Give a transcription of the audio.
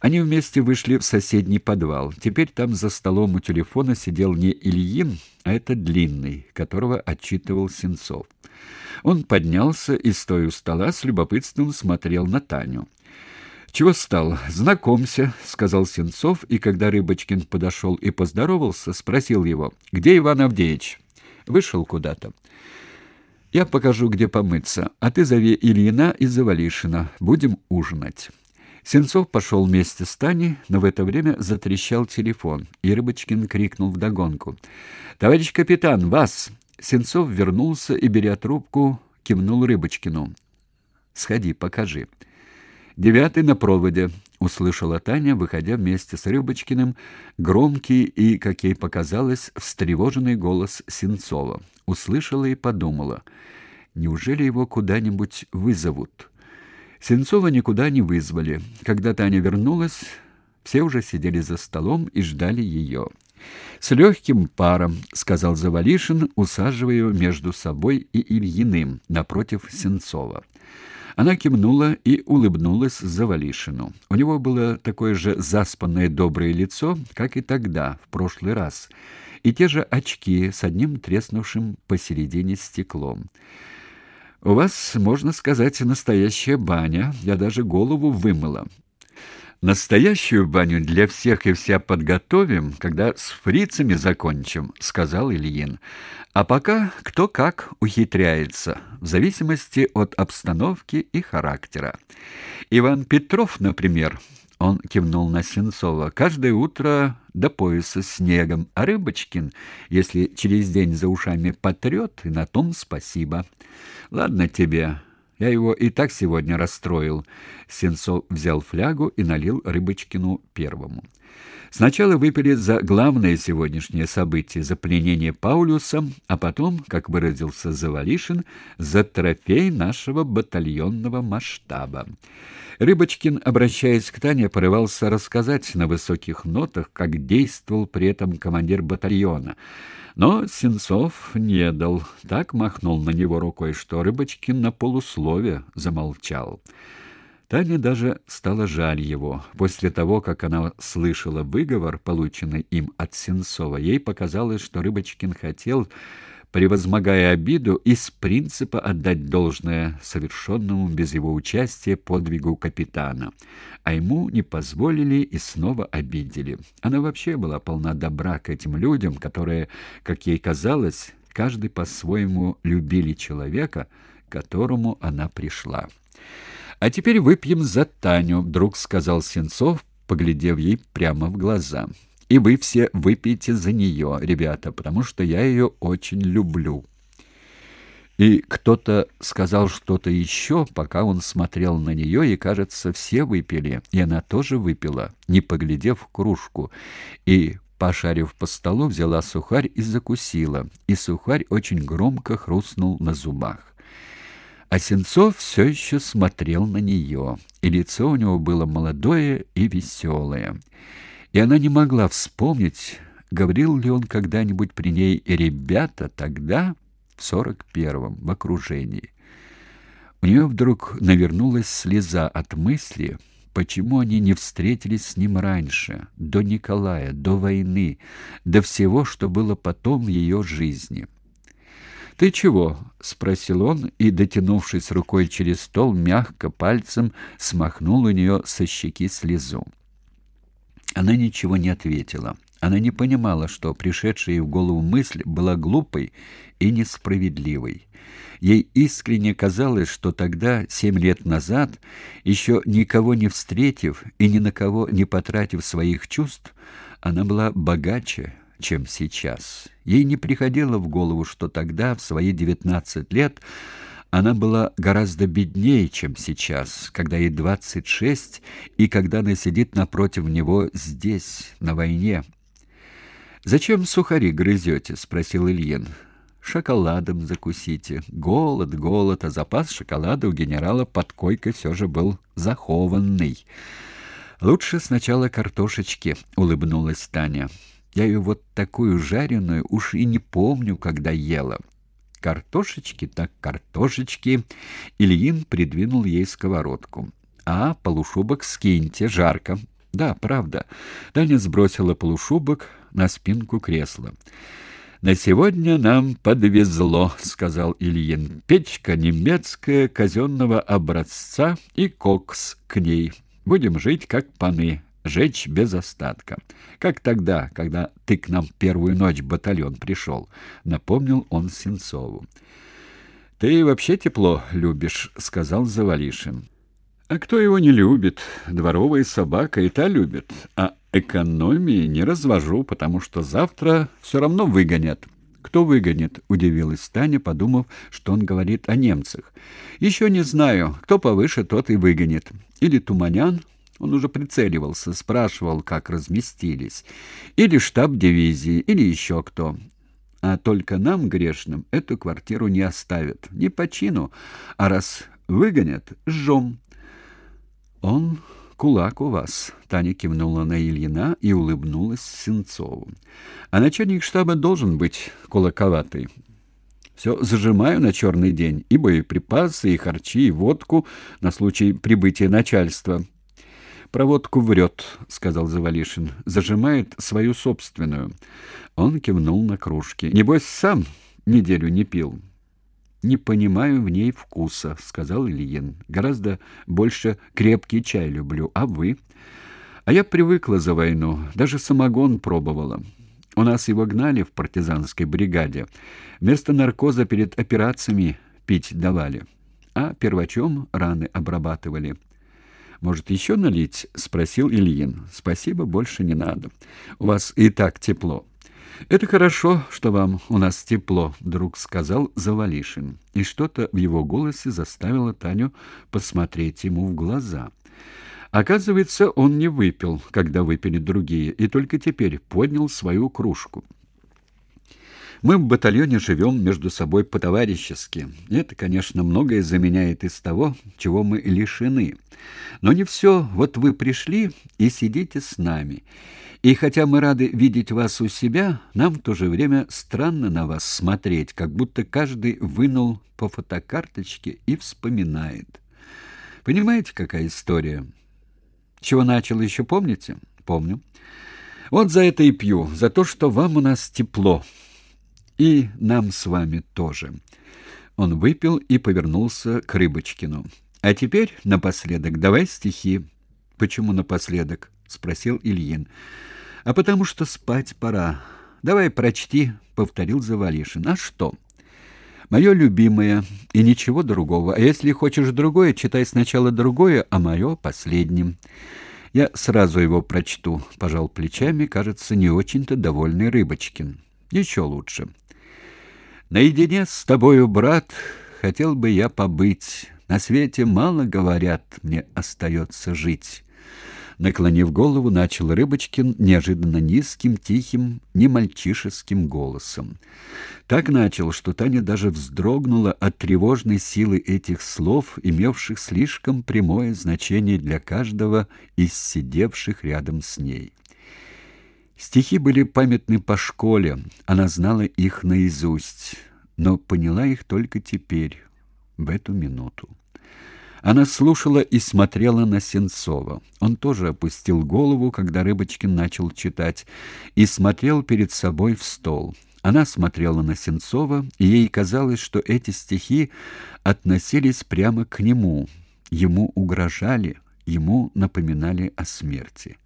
Они вместе вышли в соседний подвал. Теперь там за столом у телефона сидел не Ильин, а этот длинный, которого отчитывал Сенцов. Он поднялся и, стоя у стола, с любопытством смотрел на Таню. «Чего стал? Знакомься», — сказал Сенцов, и когда Рыбочкин подошел и поздоровался, спросил его, «Где Иван Авдеевич?» «Вышел куда-то». «Я покажу, где помыться, а ты зови Ильина и Завалишина. Будем ужинать». Сенцов пошел вместе с Таней, но в это время затрещал телефон, и Рыбочкин крикнул вдогонку. «Товарищ капитан, вас!» Сенцов вернулся и, беря трубку, кивнул Рыбочкину. «Сходи, покажи». «Девятый на проводе», — услышала Таня, выходя вместе с Рыбочкиным, громкий и, как ей показалось, встревоженный голос Сенцова. Услышала и подумала, неужели его куда-нибудь вызовут? Сенцова никуда не вызвали. Когда Таня вернулась, все уже сидели за столом и ждали ее. «С легким паром», — сказал Завалишин, усаживая его между собой и Ильиным напротив Сенцова. Она кивнула и улыбнулась Завалишину. У него было такое же заспанное доброе лицо, как и тогда, в прошлый раз, и те же очки с одним треснувшим посередине стеклом. «У вас, можно сказать, настоящая баня. Я даже голову вымыла. Настоящую баню для всех и вся подготовим, когда с фрицами закончим, сказал Ильин. А пока кто как ухитряется, в зависимости от обстановки и характера. Иван Петров, например, он кивнул на Сенцова. Каждое утро до пояса снегом, а Рыбочкин, если через день за ушами потрет, и на том спасибо. Ладно тебе, я его и так сегодня расстроил. Сенцов взял флягу и налил Рыбочкину первому. Сначала выпили за главное сегодняшнее событие за пленение Паулюса, а потом, как выразился Завалишин, за трофей нашего батальонного масштаба. Рыбочкин, обращаясь к Тане, порывался рассказать на высоких нотах, как действовал при этом командир батальона. Но Сенцов не дал, так махнул на него рукой, что Рыбочкин на полуслове замолчал. Тане даже стало жаль его. После того, как она слышала выговор, полученный им от Сенцова, ей показалось, что Рыбочкин хотел превозмогая обиду, из принципа отдать должное совершенному без его участия подвигу капитана. А ему не позволили и снова обидели. Она вообще была полна добра к этим людям, которые, как ей казалось, каждый по-своему любили человека, к которому она пришла. «А теперь выпьем за Таню», — вдруг сказал Сенцов, поглядев ей прямо в глаза. И вы все выпейте за нее, ребята, потому что я ее очень люблю. И кто-то сказал что-то еще, пока он смотрел на нее, и, кажется, все выпили, и она тоже выпила, не поглядев в кружку, и, пошарив по столу, взяла сухарь и закусила, и сухарь очень громко хрустнул на зубах. А Сенцов все еще смотрел на нее, и лицо у него было молодое и веселое и она не могла вспомнить, говорил ли он когда-нибудь при ней «ребята» тогда, в сорок первом, в окружении. У нее вдруг навернулась слеза от мысли, почему они не встретились с ним раньше, до Николая, до войны, до всего, что было потом в ее жизни. «Ты чего?» — спросил он и, дотянувшись рукой через стол, мягко пальцем смахнул у нее со щеки слезу. Она ничего не ответила. Она не понимала, что пришедшая ей в голову мысль была глупой и несправедливой. Ей искренне казалось, что тогда, семь лет назад, еще никого не встретив и ни на кого не потратив своих чувств, она была богаче, чем сейчас. Ей не приходило в голову, что тогда, в свои девятнадцать лет, она была гораздо беднее, чем сейчас, когда ей двадцать шесть, и когда она сидит напротив него здесь, на войне. «Зачем сухари грызете?» — спросил Ильин. «Шоколадом закусите. Голод, голод, а запас шоколада у генерала под койкой все же был захованный». «Лучше сначала картошечки», — улыбнулась Таня. «Я ее вот такую жареную уж и не помню, когда ела». Картошечки так картошечки. Ильин придвинул ей сковородку. А, полушубок скиньте, жарко. Да, правда. Таня сбросила полушубок на спинку кресла. «На сегодня нам подвезло», — сказал Ильин. «Печка немецкая, казенного образца и кокс к ней. Будем жить, как паны, жечь без остатка. Как тогда, когда ты к нам первую ночь батальон пришел», — напомнил он Сенцову. «Ты вообще тепло любишь», — сказал Завалишин. «А кто его не любит? Дворовая собака и та любит. А экономии не развожу, потому что завтра все равно выгонят». «Кто выгонит?» — удивилась Таня, подумав, что он говорит о немцах. «Еще не знаю. Кто повыше, тот и выгонит. Или Туманян, он уже прицеливался, спрашивал, как разместились. Или штаб дивизии, или еще кто. А только нам, грешным, эту квартиру не оставят. Не по чину. А раз выгонят, сжем. Он кулак у вас. Таня кивнула на Ильина и улыбнулась Сенцову. А начальник штаба должен быть кулаковатый. Все зажимаю на черный день, и боеприпасы, и харчи, и водку на случай прибытия начальства. «Проводку врет», — сказал Завалишин. «Зажимает свою собственную». Он кивнул на кружки. «Небось, сам неделю не пил». «Не понимаю в ней вкуса», — сказал Ильин. «Гораздо больше крепкий чай люблю. А вы?» «А я привыкла за войну. Даже самогон пробовала. У нас его гнали в партизанской бригаде. Вместо наркоза перед операциями пить давали. А первачом раны обрабатывали». «Может, еще налить?» — спросил Ильин. «Спасибо, больше не надо. У вас и так тепло». «Это хорошо, что вам у нас тепло», — вдруг сказал Завалишин. И что-то в его голосе заставило Таню посмотреть ему в глаза. Оказывается, он не выпил, когда выпили другие, и только теперь поднял свою кружку. Мы в батальоне живем между собой по-товарищески. Это, конечно, многое заменяет из того, чего мы лишены. Но не все. Вот вы пришли и сидите с нами. И хотя мы рады видеть вас у себя, нам в то же время странно на вас смотреть, как будто каждый вынул по фотокарточке и вспоминает. Понимаете, какая история? Чего начал еще помните? Помню. Вот за это и пью, за то, что вам у нас тепло. И нам с вами тоже. Он выпил и повернулся к Рыбочкину. А теперь напоследок давай стихи. Почему напоследок? спросил Ильин. А потому что спать пора. Давай прочти, повторил Завалишин. А что? Мое любимое и ничего другого. А если хочешь другое, читай сначала другое, а мое последним. Я сразу его прочту, пожал плечами, кажется, не очень-то довольный Рыбочкин. Еще лучше. Наедине с тобою, брат, хотел бы я побыть. На свете мало говорят, мне остается жить. Наклонив голову, начал Рыбочкин неожиданно низким, тихим, не мальчишеским голосом. Так начал, что Таня даже вздрогнула от тревожной силы этих слов, имевших слишком прямое значение для каждого из сидевших рядом с ней. Стихи были памятны по школе, она знала их наизусть, но поняла их только теперь, в эту минуту. Она слушала и смотрела на Сенцова. Он тоже опустил голову, когда Рыбочкин начал читать, и смотрел перед собой в стол. Она смотрела на Сенцова, и ей казалось, что эти стихи относились прямо к нему, ему угрожали, ему напоминали о смерти.